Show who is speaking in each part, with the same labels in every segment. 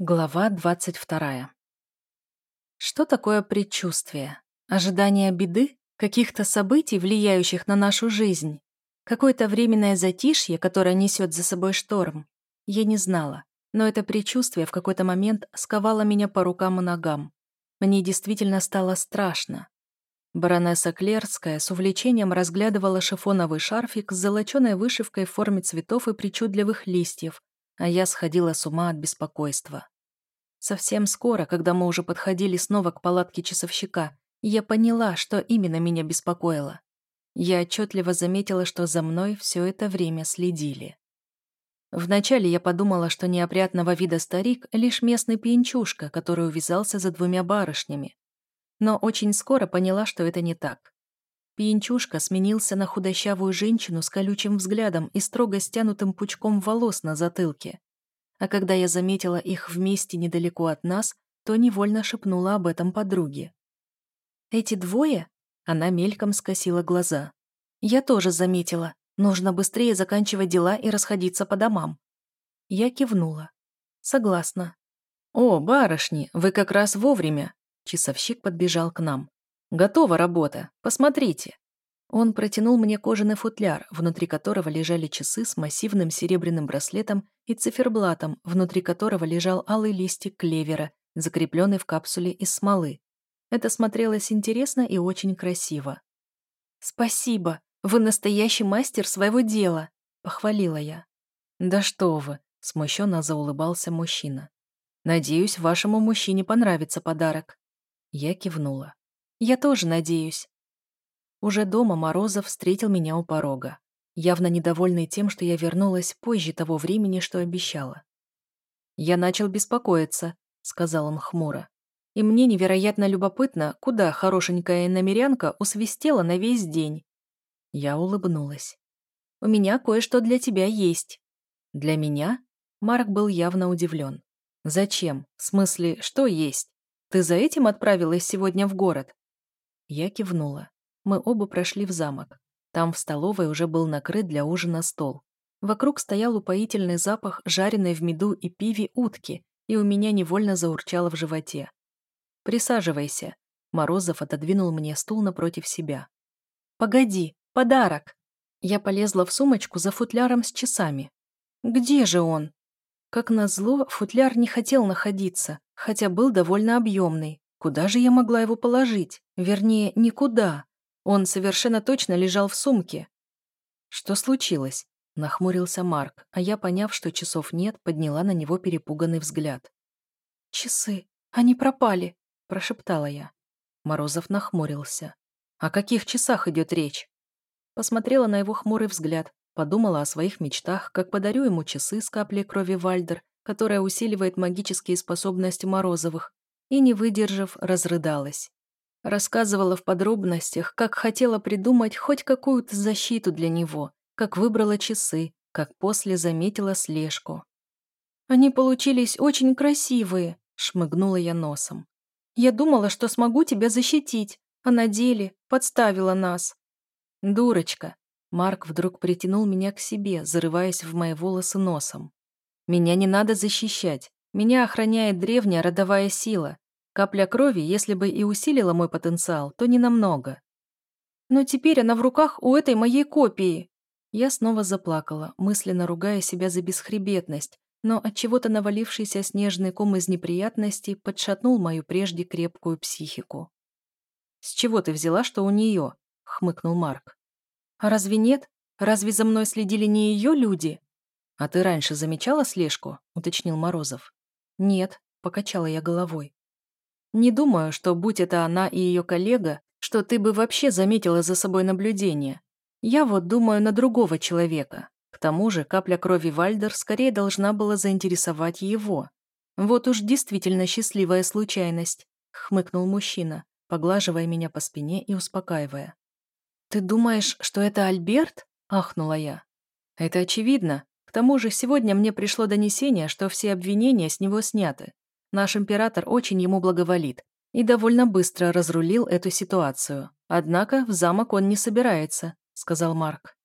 Speaker 1: Глава 22. Что такое предчувствие? Ожидание беды? Каких-то событий, влияющих на нашу жизнь? Какое-то временное затишье, которое несет за собой шторм? Я не знала, но это предчувствие в какой-то момент сковало меня по рукам и ногам. Мне действительно стало страшно. Баронесса Клерская с увлечением разглядывала шифоновый шарфик с золоченой вышивкой в форме цветов и причудливых листьев, а я сходила с ума от беспокойства. Совсем скоро, когда мы уже подходили снова к палатке часовщика, я поняла, что именно меня беспокоило. Я отчетливо заметила, что за мной все это время следили. Вначале я подумала, что неопрятного вида старик — лишь местный пьянчушка, который увязался за двумя барышнями. Но очень скоро поняла, что это не так. Пьянчушка сменился на худощавую женщину с колючим взглядом и строго стянутым пучком волос на затылке. А когда я заметила их вместе недалеко от нас, то невольно шепнула об этом подруге. «Эти двое?» Она мельком скосила глаза. «Я тоже заметила. Нужно быстрее заканчивать дела и расходиться по домам». Я кивнула. «Согласна». «О, барышни, вы как раз вовремя!» Часовщик подбежал к нам. «Готова работа. Посмотрите». Он протянул мне кожаный футляр, внутри которого лежали часы с массивным серебряным браслетом и циферблатом, внутри которого лежал алый листик клевера, закрепленный в капсуле из смолы. Это смотрелось интересно и очень красиво. «Спасибо! Вы настоящий мастер своего дела!» — похвалила я. «Да что вы!» — смущенно заулыбался мужчина. «Надеюсь, вашему мужчине понравится подарок». Я кивнула. «Я тоже надеюсь. Уже дома Морозов встретил меня у порога, явно недовольный тем, что я вернулась позже того времени, что обещала. «Я начал беспокоиться», — сказал он хмуро. «И мне невероятно любопытно, куда хорошенькая намерянка усвистела на весь день». Я улыбнулась. «У меня кое-что для тебя есть». «Для меня?» Марк был явно удивлен. «Зачем? В смысле, что есть? Ты за этим отправилась сегодня в город?» Я кивнула. Мы оба прошли в замок. Там в столовой уже был накрыт для ужина стол. Вокруг стоял упоительный запах жареной в меду и пиве утки, и у меня невольно заурчало в животе. «Присаживайся». Морозов отодвинул мне стул напротив себя. «Погоди, подарок!» Я полезла в сумочку за футляром с часами. «Где же он?» Как назло, футляр не хотел находиться, хотя был довольно объемный. Куда же я могла его положить? Вернее, никуда. Он совершенно точно лежал в сумке. «Что случилось?» – нахмурился Марк, а я, поняв, что часов нет, подняла на него перепуганный взгляд. «Часы! Они пропали!» – прошептала я. Морозов нахмурился. «О каких часах идет речь?» Посмотрела на его хмурый взгляд, подумала о своих мечтах, как подарю ему часы с каплей крови Вальдер, которая усиливает магические способности Морозовых, и, не выдержав, разрыдалась. Рассказывала в подробностях, как хотела придумать хоть какую-то защиту для него, как выбрала часы, как после заметила слежку. «Они получились очень красивые», — шмыгнула я носом. «Я думала, что смогу тебя защитить, а на деле подставила нас». «Дурочка!» Марк вдруг притянул меня к себе, зарываясь в мои волосы носом. «Меня не надо защищать. Меня охраняет древняя родовая сила. Капля крови, если бы и усилила мой потенциал, то не намного. Но теперь она в руках у этой моей копии. Я снова заплакала, мысленно ругая себя за бесхребетность, но от чего-то навалившийся снежный ком из неприятностей подшатнул мою прежде крепкую психику. «С чего ты взяла, что у нее?» — хмыкнул Марк. «А разве нет? Разве за мной следили не ее люди?» «А ты раньше замечала слежку?» — уточнил Морозов. «Нет», — покачала я головой. Не думаю, что, будь это она и ее коллега, что ты бы вообще заметила за собой наблюдение. Я вот думаю на другого человека. К тому же капля крови Вальдер скорее должна была заинтересовать его. Вот уж действительно счастливая случайность, хмыкнул мужчина, поглаживая меня по спине и успокаивая. «Ты думаешь, что это Альберт?» – ахнула я. «Это очевидно. Тому же сегодня мне пришло донесение, что все обвинения с него сняты. Наш император очень ему благоволит и довольно быстро разрулил эту ситуацию. Однако в замок он не собирается, сказал Марк.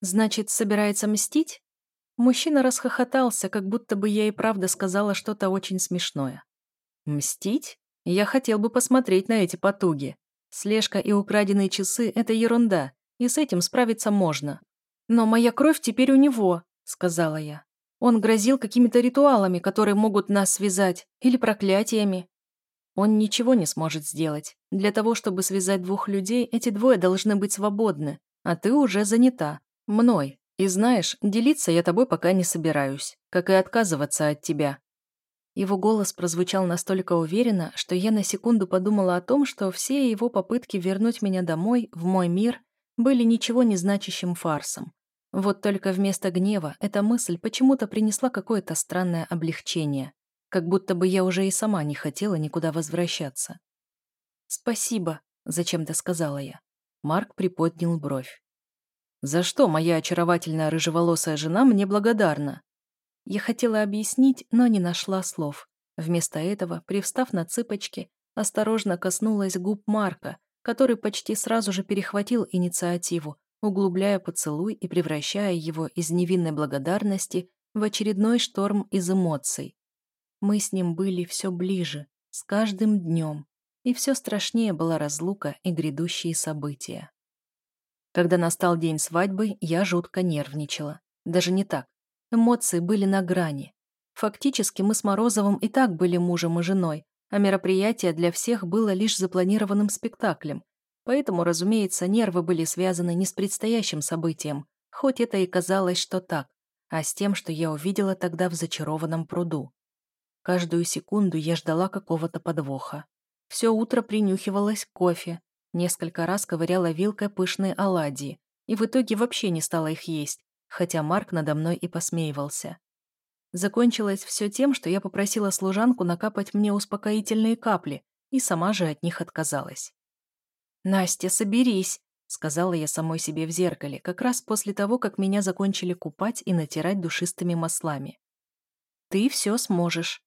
Speaker 1: Значит, собирается мстить? Мужчина расхохотался, как будто бы я и правда сказала что-то очень смешное. Мстить? Я хотел бы посмотреть на эти потуги. Слежка и украденные часы – это ерунда, и с этим справиться можно. Но моя кровь теперь у него, сказала я. Он грозил какими-то ритуалами, которые могут нас связать, или проклятиями. Он ничего не сможет сделать. Для того, чтобы связать двух людей, эти двое должны быть свободны, а ты уже занята. Мной. И знаешь, делиться я тобой пока не собираюсь, как и отказываться от тебя. Его голос прозвучал настолько уверенно, что я на секунду подумала о том, что все его попытки вернуть меня домой, в мой мир, были ничего не значащим фарсом. Вот только вместо гнева эта мысль почему-то принесла какое-то странное облегчение, как будто бы я уже и сама не хотела никуда возвращаться. «Спасибо», — зачем-то сказала я. Марк приподнял бровь. «За что моя очаровательная рыжеволосая жена мне благодарна?» Я хотела объяснить, но не нашла слов. Вместо этого, привстав на цыпочки, осторожно коснулась губ Марка, который почти сразу же перехватил инициативу, углубляя поцелуй и превращая его из невинной благодарности в очередной шторм из эмоций. Мы с ним были все ближе, с каждым днем, и все страшнее была разлука и грядущие события. Когда настал день свадьбы, я жутко нервничала. Даже не так. Эмоции были на грани. Фактически мы с Морозовым и так были мужем и женой, а мероприятие для всех было лишь запланированным спектаклем. Поэтому, разумеется, нервы были связаны не с предстоящим событием, хоть это и казалось, что так, а с тем, что я увидела тогда в зачарованном пруду. Каждую секунду я ждала какого-то подвоха. Все утро принюхивалась к кофе, несколько раз ковыряла вилкой пышные оладьи и в итоге вообще не стала их есть, хотя Марк надо мной и посмеивался. Закончилось все тем, что я попросила служанку накапать мне успокоительные капли, и сама же от них отказалась. «Настя, соберись», — сказала я самой себе в зеркале, как раз после того, как меня закончили купать и натирать душистыми маслами. «Ты все сможешь».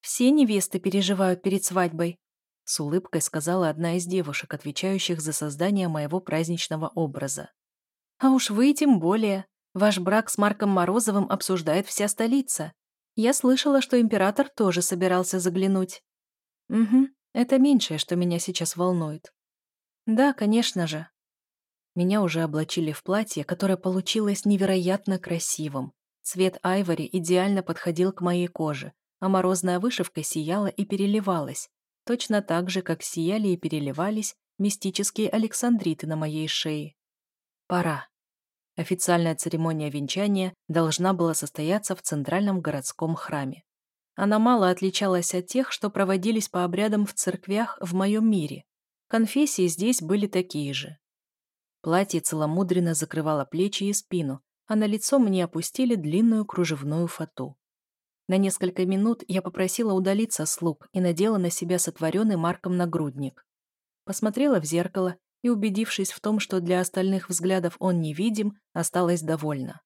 Speaker 1: «Все невесты переживают перед свадьбой», — с улыбкой сказала одна из девушек, отвечающих за создание моего праздничного образа. А уж вы тем более. Ваш брак с Марком Морозовым обсуждает вся столица. Я слышала, что император тоже собирался заглянуть. Угу, это меньшее, что меня сейчас волнует. Да, конечно же. Меня уже облачили в платье, которое получилось невероятно красивым. Цвет айвори идеально подходил к моей коже, а морозная вышивка сияла и переливалась, точно так же, как сияли и переливались мистические александриты на моей шее. Пора. Официальная церемония венчания должна была состояться в Центральном городском храме. Она мало отличалась от тех, что проводились по обрядам в церквях в моем мире. Конфессии здесь были такие же. Платье целомудренно закрывало плечи и спину, а на лицо мне опустили длинную кружевную фату. На несколько минут я попросила удалиться слуг и надела на себя сотворенный Марком нагрудник. Посмотрела в зеркало и, убедившись в том, что для остальных взглядов он невидим, осталась довольна.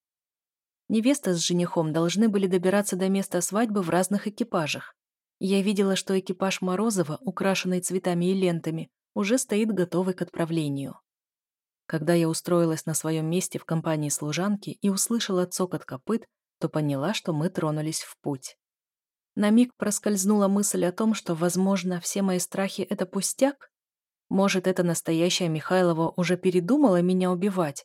Speaker 1: Невеста с женихом должны были добираться до места свадьбы в разных экипажах. Я видела, что экипаж Морозова, украшенный цветами и лентами, уже стоит готовый к отправлению. Когда я устроилась на своем месте в компании служанки и услышала цокот копыт, то поняла, что мы тронулись в путь. На миг проскользнула мысль о том, что, возможно, все мои страхи — это пустяк, может, эта настоящая Михайлова уже передумала меня убивать?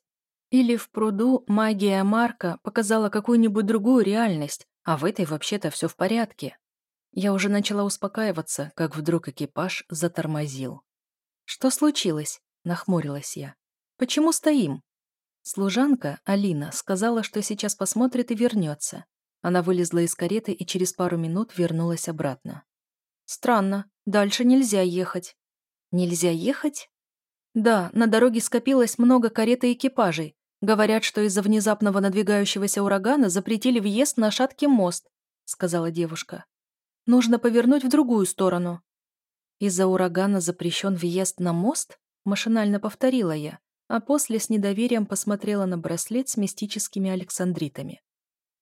Speaker 1: Или в пруду магия Марка показала какую-нибудь другую реальность, а в этой вообще-то все в порядке? Я уже начала успокаиваться, как вдруг экипаж затормозил. «Что случилось?» – нахмурилась я. «Почему стоим?» Служанка, Алина, сказала, что сейчас посмотрит и вернется. Она вылезла из кареты и через пару минут вернулась обратно. «Странно, дальше нельзя ехать», Нельзя ехать? Да, на дороге скопилось много карет и экипажей. Говорят, что из-за внезапного надвигающегося урагана запретили въезд на шаткий мост, сказала девушка. Нужно повернуть в другую сторону. Из-за урагана запрещен въезд на мост? Машинально повторила я, а после с недоверием посмотрела на браслет с мистическими александритами.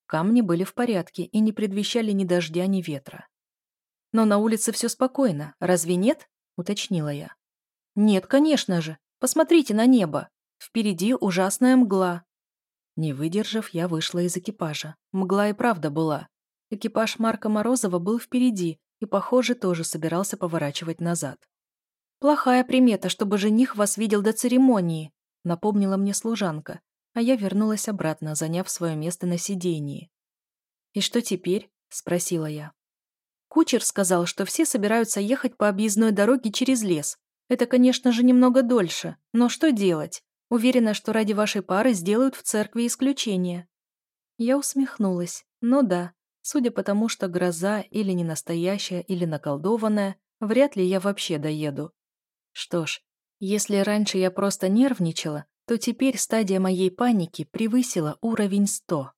Speaker 1: Камни были в порядке и не предвещали ни дождя, ни ветра. Но на улице все спокойно, разве нет? — уточнила я. «Нет, конечно же. Посмотрите на небо. Впереди ужасная мгла». Не выдержав, я вышла из экипажа. Мгла и правда была. Экипаж Марка Морозова был впереди и, похоже, тоже собирался поворачивать назад. «Плохая примета, чтобы жених вас видел до церемонии», напомнила мне служанка, а я вернулась обратно, заняв свое место на сидении. «И что теперь?» – спросила я. Кучер сказал, что все собираются ехать по объездной дороге через лес. Это, конечно же, немного дольше, но что делать? Уверена, что ради вашей пары сделают в церкви исключение. Я усмехнулась. Ну да, судя по тому, что гроза или не настоящая, или наколдованная, вряд ли я вообще доеду. Что ж, если раньше я просто нервничала, то теперь стадия моей паники превысила уровень 100.